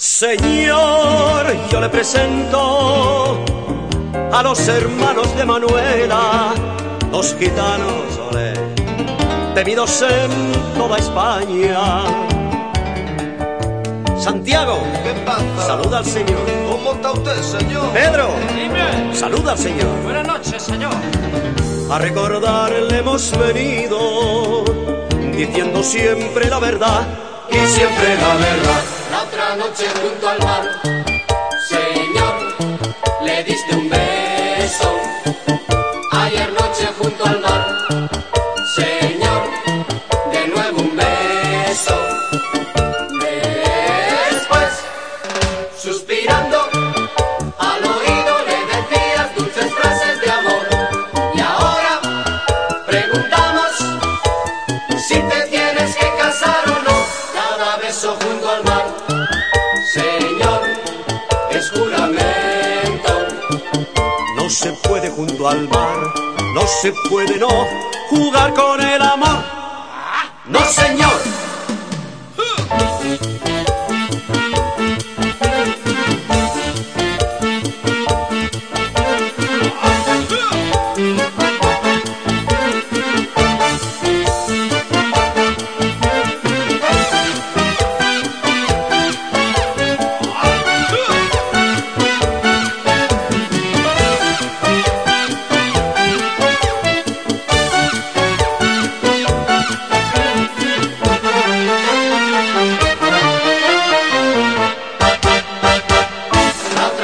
Señor, yo le presento a los hermanos de Manuela, los gitanos, olé, temidos en toda España. Santiago, ¿Qué pasa? saluda al Señor. ¿Cómo está usted, señor? Pedro, Dime. saluda al Señor. Buenas noches, señor. A recordarle hemos venido, diciendo siempre la verdad y siempre la verdad. Otra noche junto al mar, Señor, le diste un beso. Ayer noche junto al mar, Señor, es juramento. No se puede junto al mar, no se puede no jugar con el amor. No, señor.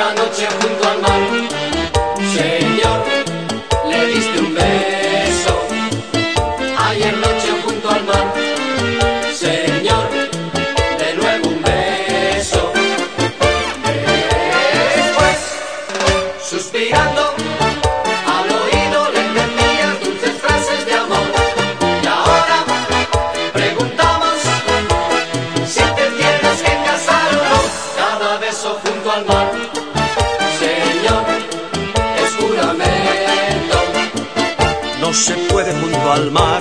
La noche junto al mar, Señor, le diste un beso. Ayer noche junto al mar, Señor, de nuevo un beso. Después, suspirando, al oído le decías dulces frases de amor. Y ahora preguntamos si te tienes que casar o no. Cada beso junto al mar, se puede junto al mar,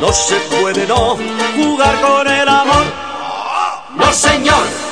no se puede no jugar con el amor. No, señor.